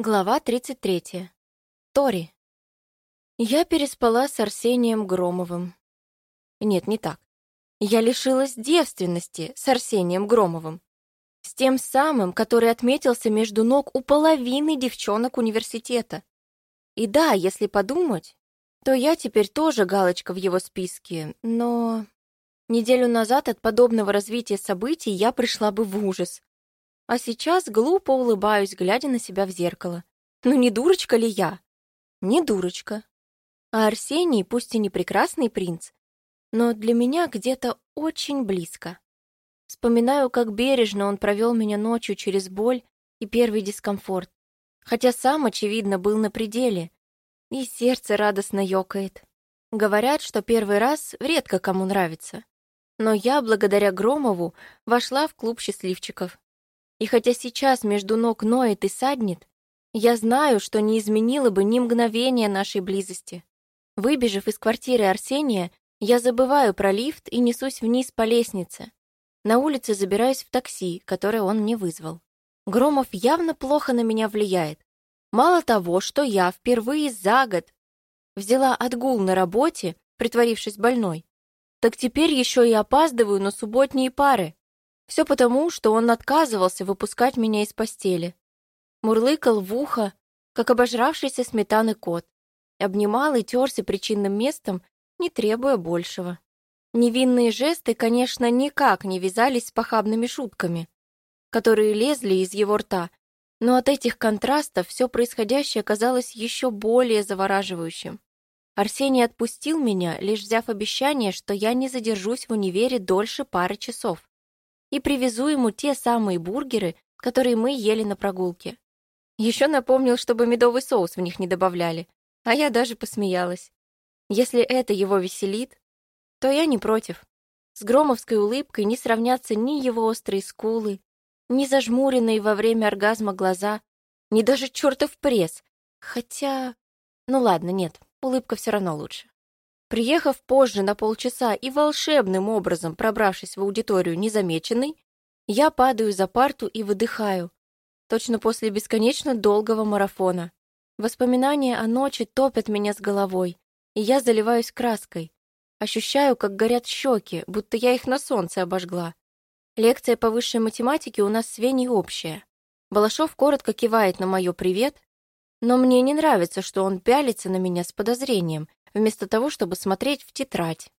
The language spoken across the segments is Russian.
Глава 33. Тори. Я переспала с Арсением Громовым. Нет, не так. Я лишилась девственности с Арсением Громовым. С тем самым, который отметился между ног у половины девчонок университета. И да, если подумать, то я теперь тоже галочка в его списке, но... Неделю назад от подобного развития событий я пришла бы в ужас. А сейчас глупо улыбаюсь, глядя на себя в зеркало. Ну не дурочка ли я? Не дурочка. А Арсений, пусть и не прекрасный принц, но для меня где-то очень близко. Вспоминаю, как бережно он провел меня ночью через боль и первый дискомфорт, хотя сам, очевидно, был на пределе, и сердце радостно ёкает. Говорят, что первый раз редко кому нравится. Но я, благодаря Громову, вошла в клуб счастливчиков. И хотя сейчас между ног ноет и саднет, я знаю, что не изменило бы ни мгновения нашей близости. Выбежав из квартиры Арсения, я забываю про лифт и несусь вниз по лестнице. На улице забираюсь в такси, которое он мне вызвал. Громов явно плохо на меня влияет. Мало того, что я впервые за год взяла отгул на работе, притворившись больной, так теперь еще и опаздываю на субботние пары. Все потому, что он отказывался выпускать меня из постели. Мурлыкал в ухо, как обожравшийся сметаны кот. Обнимал и терся причинным местом, не требуя большего. Невинные жесты, конечно, никак не вязались с похабными шутками, которые лезли из его рта, но от этих контрастов все происходящее казалось еще более завораживающим. Арсений отпустил меня, лишь взяв обещание, что я не задержусь в универе дольше пары часов и привезу ему те самые бургеры, которые мы ели на прогулке. Еще напомнил, чтобы медовый соус в них не добавляли, а я даже посмеялась. Если это его веселит, то я не против. С громовской улыбкой не сравнятся ни его острые скулы, ни зажмуренные во время оргазма глаза, ни даже чертов пресс. Хотя... Ну ладно, нет, улыбка все равно лучше. Приехав позже на полчаса и волшебным образом пробравшись в аудиторию незамеченной, я падаю за парту и выдыхаю, точно после бесконечно долгого марафона. Воспоминания о ночи топят меня с головой, и я заливаюсь краской. Ощущаю, как горят щеки, будто я их на солнце обожгла. Лекция по высшей математике у нас с Веней общая. Балашов коротко кивает на мое «привет», но мне не нравится, что он пялится на меня с подозрением вместо того, чтобы смотреть в тетрадь.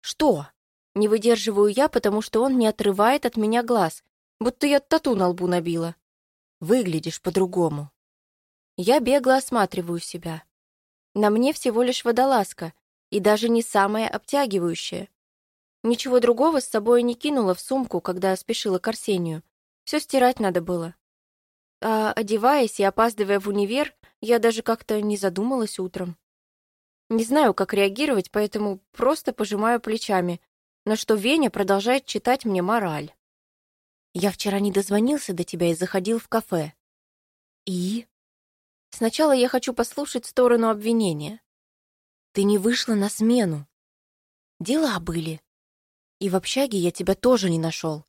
«Что?» Не выдерживаю я, потому что он не отрывает от меня глаз, будто я тату на лбу набила. «Выглядишь по-другому». Я бегло осматриваю себя. На мне всего лишь водолазка, и даже не самая обтягивающая. Ничего другого с собой не кинула в сумку, когда спешила к Арсению. Все стирать надо было. А одеваясь и опаздывая в универ, я даже как-то не задумалась утром. Не знаю, как реагировать, поэтому просто пожимаю плечами, на что Веня продолжает читать мне мораль. «Я вчера не дозвонился до тебя и заходил в кафе». «И?» «Сначала я хочу послушать сторону обвинения». «Ты не вышла на смену». «Дела были. И в общаге я тебя тоже не нашел».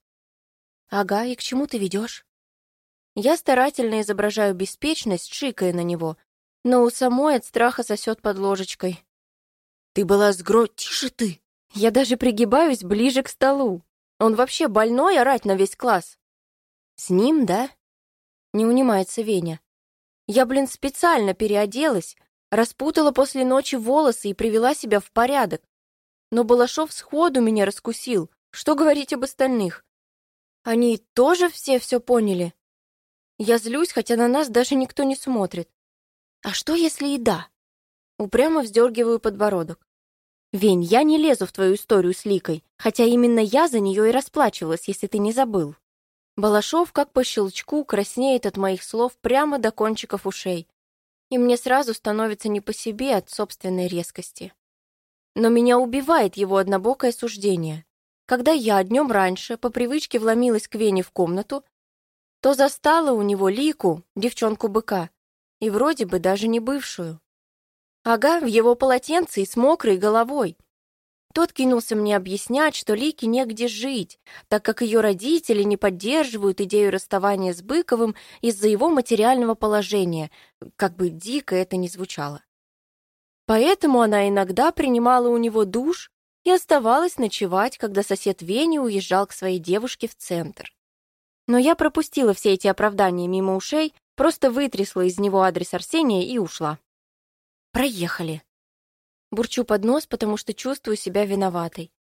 «Ага, и к чему ты ведешь?» Я старательно изображаю беспечность, шикая на него, но у самой от страха сосет под ложечкой. «Ты была с гро... Тише ты!» Я даже пригибаюсь ближе к столу. Он вообще больной орать на весь класс. «С ним, да?» Не унимается Веня. Я, блин, специально переоделась, распутала после ночи волосы и привела себя в порядок. Но Балашов сходу меня раскусил. Что говорить об остальных? Они тоже все все поняли? Я злюсь, хотя на нас даже никто не смотрит. А что, если и да? Упрямо вздергиваю подбородок. Вень, я не лезу в твою историю с Ликой, хотя именно я за нее и расплачивалась, если ты не забыл. Балашов, как по щелчку, краснеет от моих слов прямо до кончиков ушей. И мне сразу становится не по себе от собственной резкости. Но меня убивает его однобокое суждение. Когда я днем раньше по привычке вломилась к Вене в комнату, то застала у него Лику, девчонку-быка, и вроде бы даже не бывшую. Ага, в его полотенце и с мокрой головой. Тот кинулся мне объяснять, что Лике негде жить, так как ее родители не поддерживают идею расставания с Быковым из-за его материального положения, как бы дико это ни звучало. Поэтому она иногда принимала у него душ и оставалась ночевать, когда сосед Вени уезжал к своей девушке в центр. Но я пропустила все эти оправдания мимо ушей, просто вытрясла из него адрес Арсения и ушла. Проехали. Бурчу под нос, потому что чувствую себя виноватой.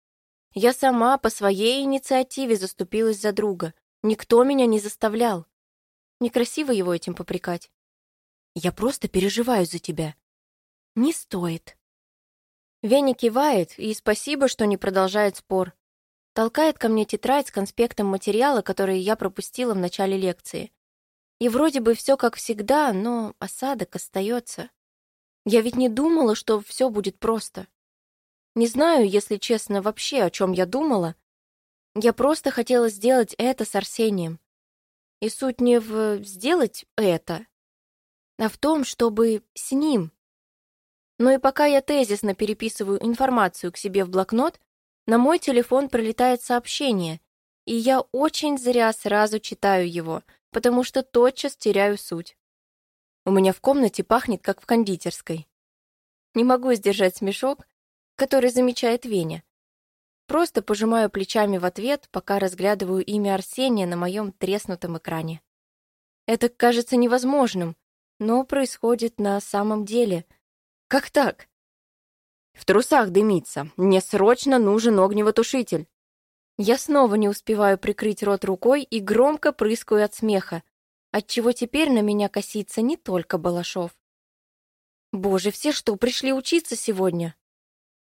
Я сама по своей инициативе заступилась за друга. Никто меня не заставлял. Некрасиво его этим попрекать. Я просто переживаю за тебя. Не стоит. Веня кивает, и спасибо, что не продолжает спор. Толкает ко мне тетрадь с конспектом материала, который я пропустила в начале лекции. И вроде бы все как всегда, но осадок остается. Я ведь не думала, что все будет просто. Не знаю, если честно, вообще, о чем я думала. Я просто хотела сделать это с Арсением. И суть не в «сделать это», а в том, чтобы с ним. Но и пока я тезисно переписываю информацию к себе в блокнот, на мой телефон прилетает сообщение, и я очень зря сразу читаю его, потому что тотчас теряю суть. У меня в комнате пахнет, как в кондитерской. Не могу сдержать смешок, который замечает Веня. Просто пожимаю плечами в ответ, пока разглядываю имя Арсения на моем треснутом экране. Это кажется невозможным, но происходит на самом деле. Как так? В трусах дымится. Мне срочно нужен огневотушитель. Я снова не успеваю прикрыть рот рукой и громко прыскаю от смеха, отчего теперь на меня косится не только Балашов. Боже, все что, пришли учиться сегодня?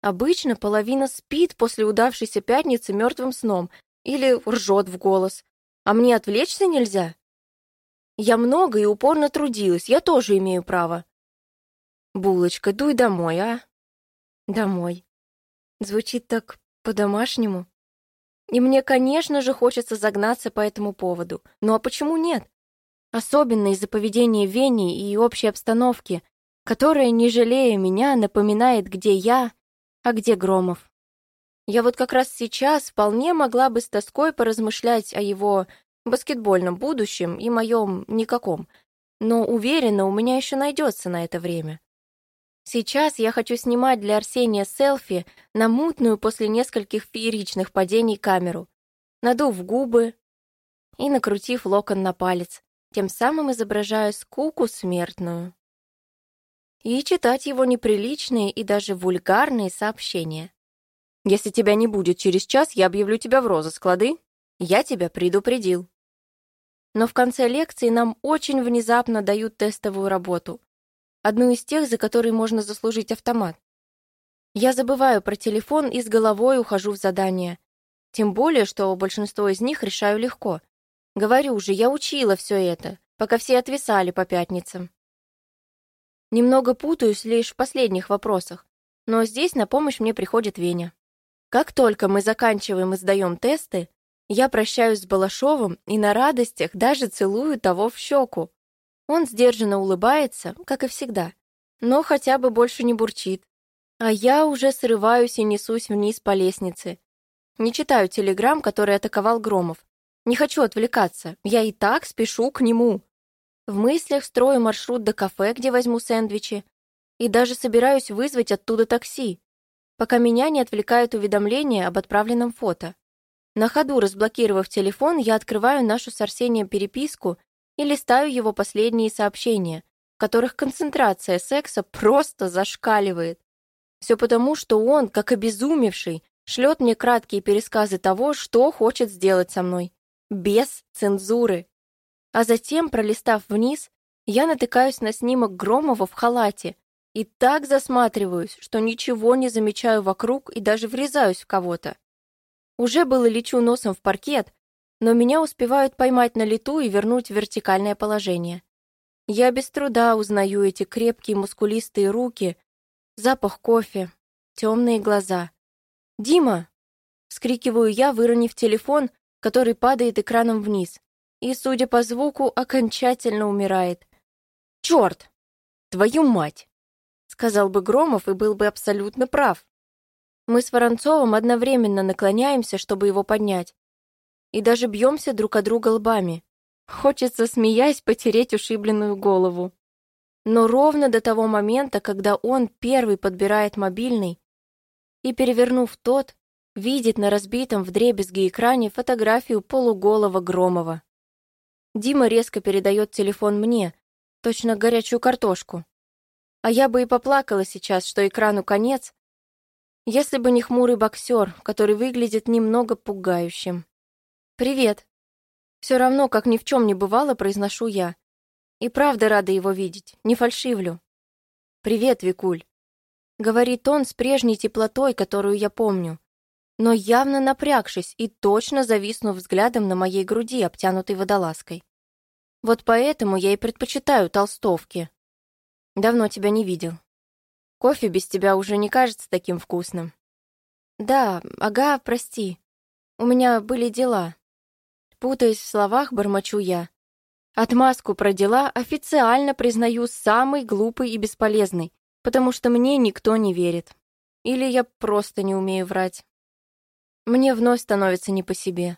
Обычно половина спит после удавшейся пятницы мертвым сном или ржет в голос. А мне отвлечься нельзя? Я много и упорно трудилась, я тоже имею право. Булочка, дуй домой, а? Домой. Звучит так по-домашнему. И мне, конечно же, хочется загнаться по этому поводу. Ну а почему нет? Особенно из-за поведения Вени и общей обстановки, которая, не жалея меня, напоминает, где я, а где Громов. Я вот как раз сейчас вполне могла бы с тоской поразмышлять о его баскетбольном будущем и моем никаком, но уверена, у меня еще найдется на это время. Сейчас я хочу снимать для Арсения селфи на мутную после нескольких фееричных падений камеру, надув губы и накрутив локон на палец тем самым изображая скуку смертную. И читать его неприличные и даже вульгарные сообщения. «Если тебя не будет через час, я объявлю тебя в розыск, лады? Я тебя предупредил». Но в конце лекции нам очень внезапно дают тестовую работу. Одну из тех, за которые можно заслужить автомат. Я забываю про телефон и с головой ухожу в задание. Тем более, что большинство из них решаю легко. Говорю же, я учила все это, пока все отвисали по пятницам. Немного путаюсь лишь в последних вопросах, но здесь на помощь мне приходит Веня. Как только мы заканчиваем и сдаем тесты, я прощаюсь с Балашовым и на радостях даже целую того в щеку. Он сдержанно улыбается, как и всегда, но хотя бы больше не бурчит. А я уже срываюсь и несусь вниз по лестнице. Не читаю телеграмм, который атаковал Громов. Не хочу отвлекаться, я и так спешу к нему. В мыслях строю маршрут до кафе, где возьму сэндвичи, и даже собираюсь вызвать оттуда такси, пока меня не отвлекает уведомление об отправленном фото. На ходу, разблокировав телефон, я открываю нашу с Арсением переписку и листаю его последние сообщения, в которых концентрация секса просто зашкаливает. Все потому, что он, как обезумевший, шлет мне краткие пересказы того, что хочет сделать со мной без цензуры. А затем, пролистав вниз, я натыкаюсь на снимок Громова в халате и так засматриваюсь, что ничего не замечаю вокруг и даже врезаюсь в кого-то. Уже было лечу носом в паркет, но меня успевают поймать на лету и вернуть в вертикальное положение. Я без труда узнаю эти крепкие мускулистые руки, запах кофе, темные глаза. «Дима!» — вскрикиваю я, выронив телефон, который падает экраном вниз и, судя по звуку, окончательно умирает. «Черт! Твою мать!» — сказал бы Громов и был бы абсолютно прав. Мы с Воронцовым одновременно наклоняемся, чтобы его поднять. И даже бьемся друг о друга лбами. Хочется, смеясь, потереть ушибленную голову. Но ровно до того момента, когда он первый подбирает мобильный и, перевернув тот, видит на разбитом вдребезги экране фотографию полуголого Громова. Дима резко передает телефон мне, точно горячую картошку. А я бы и поплакала сейчас, что экрану конец, если бы не хмурый боксер, который выглядит немного пугающим. «Привет». Все равно, как ни в чем не бывало, произношу я. И правда рада его видеть, не фальшивлю. «Привет, Викуль», — говорит он с прежней теплотой, которую я помню, но явно напрягшись и точно зависнув взглядом на моей груди, обтянутой водолазкой. Вот поэтому я и предпочитаю толстовки. Давно тебя не видел. Кофе без тебя уже не кажется таким вкусным. Да, ага, прости. У меня были дела. Путаясь в словах, бормочу я. Отмазку про дела официально признаю самой глупой и бесполезной, потому что мне никто не верит. Или я просто не умею врать. Мне вновь становится не по себе.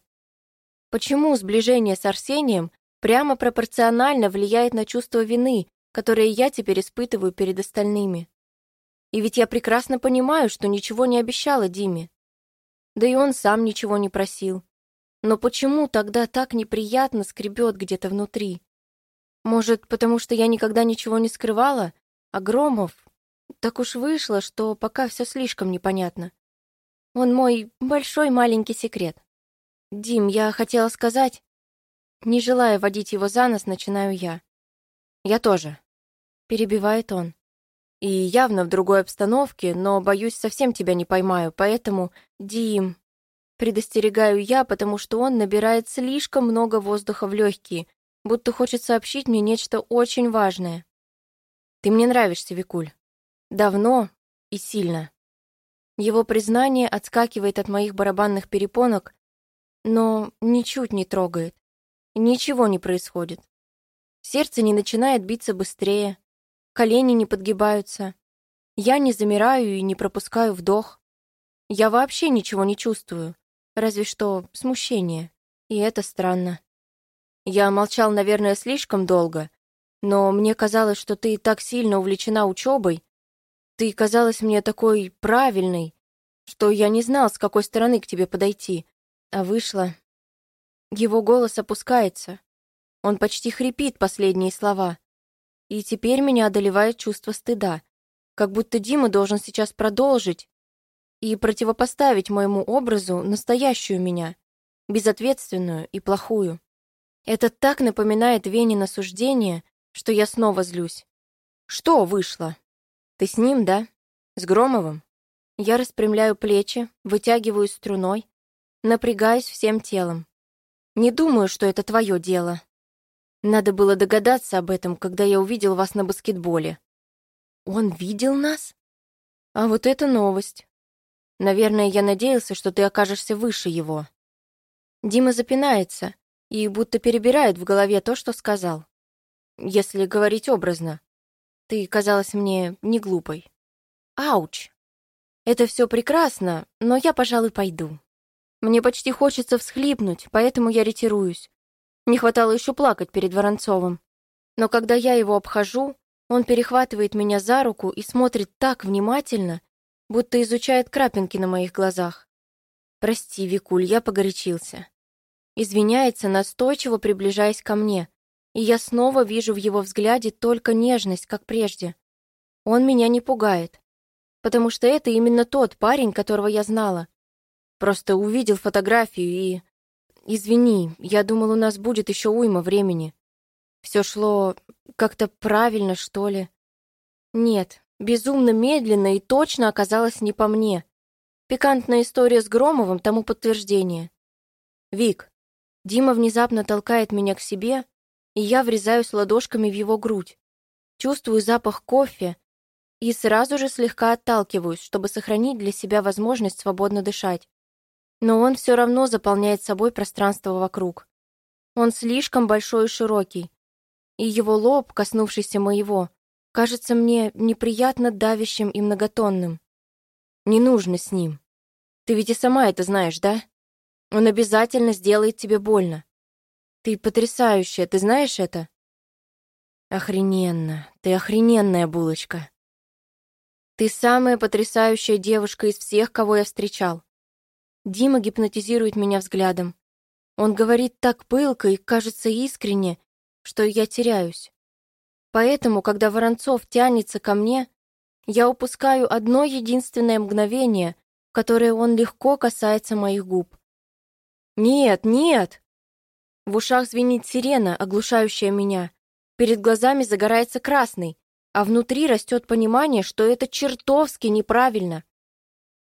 Почему сближение с Арсением прямо пропорционально влияет на чувство вины, которое я теперь испытываю перед остальными? И ведь я прекрасно понимаю, что ничего не обещала Диме. Да и он сам ничего не просил. Но почему тогда так неприятно скребет где-то внутри? Может, потому что я никогда ничего не скрывала? А Громов... Так уж вышло, что пока все слишком непонятно. Он мой большой маленький секрет. Дим, я хотела сказать... Не желая водить его за нос, начинаю я. Я тоже. Перебивает он. И явно в другой обстановке, но, боюсь, совсем тебя не поймаю, поэтому... Дим, Предостерегаю я, потому что он набирает слишком много воздуха в легкие, будто хочет сообщить мне нечто очень важное. Ты мне нравишься, Викуль. Давно и сильно. Его признание отскакивает от моих барабанных перепонок, но ничуть не трогает. Ничего не происходит. Сердце не начинает биться быстрее, колени не подгибаются. Я не замираю и не пропускаю вдох. Я вообще ничего не чувствую. Разве что смущение. И это странно. Я молчал, наверное, слишком долго, но мне казалось, что ты так сильно увлечена учебой. Ты казалась мне такой правильной, что я не знал, с какой стороны к тебе подойти. А вышло... Его голос опускается. Он почти хрипит последние слова. И теперь меня одолевает чувство стыда. Как будто Дима должен сейчас продолжить, и противопоставить моему образу настоящую меня, безответственную и плохую. Это так напоминает Венина суждение, что я снова злюсь. Что вышло? Ты с ним, да? С Громовым? Я распрямляю плечи, вытягиваю струной, напрягаюсь всем телом. Не думаю, что это твое дело. Надо было догадаться об этом, когда я увидел вас на баскетболе. Он видел нас? А вот это новость. Наверное, я надеялся, что ты окажешься выше его. Дима запинается и будто перебирает в голове то, что сказал. Если говорить образно. Ты казалась мне не глупой. Ауч. Это все прекрасно, но я, пожалуй, пойду. Мне почти хочется всхлипнуть, поэтому я ретируюсь. Не хватало еще плакать перед Воронцовым. Но когда я его обхожу, он перехватывает меня за руку и смотрит так внимательно, будто изучает крапинки на моих глазах. «Прости, Викуль, я погорячился». Извиняется, настойчиво приближаясь ко мне, и я снова вижу в его взгляде только нежность, как прежде. Он меня не пугает, потому что это именно тот парень, которого я знала. Просто увидел фотографию и... Извини, я думал, у нас будет еще уйма времени. Все шло как-то правильно, что ли. Нет, Безумно медленно и точно оказалось не по мне. Пикантная история с Громовым тому подтверждение. «Вик». Дима внезапно толкает меня к себе, и я врезаюсь ладошками в его грудь. Чувствую запах кофе и сразу же слегка отталкиваюсь, чтобы сохранить для себя возможность свободно дышать. Но он все равно заполняет собой пространство вокруг. Он слишком большой и широкий, и его лоб, коснувшийся моего, кажется мне неприятно давящим и многотонным. Не нужно с ним. Ты ведь и сама это знаешь, да? Он обязательно сделает тебе больно. Ты потрясающая, ты знаешь это? Охрененно. Ты охрененная булочка. Ты самая потрясающая девушка из всех, кого я встречал. Дима гипнотизирует меня взглядом. Он говорит так пылко и, кажется, искренне, что я теряюсь. Поэтому, когда Воронцов тянется ко мне, я упускаю одно единственное мгновение, в которое он легко касается моих губ. «Нет, нет!» В ушах звенит сирена, оглушающая меня. Перед глазами загорается красный, а внутри растет понимание, что это чертовски неправильно.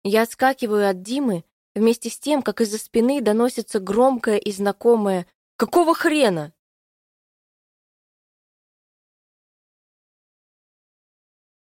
Я отскакиваю от Димы, вместе с тем, как из-за спины доносится громкое и знакомое «Какого хрена?»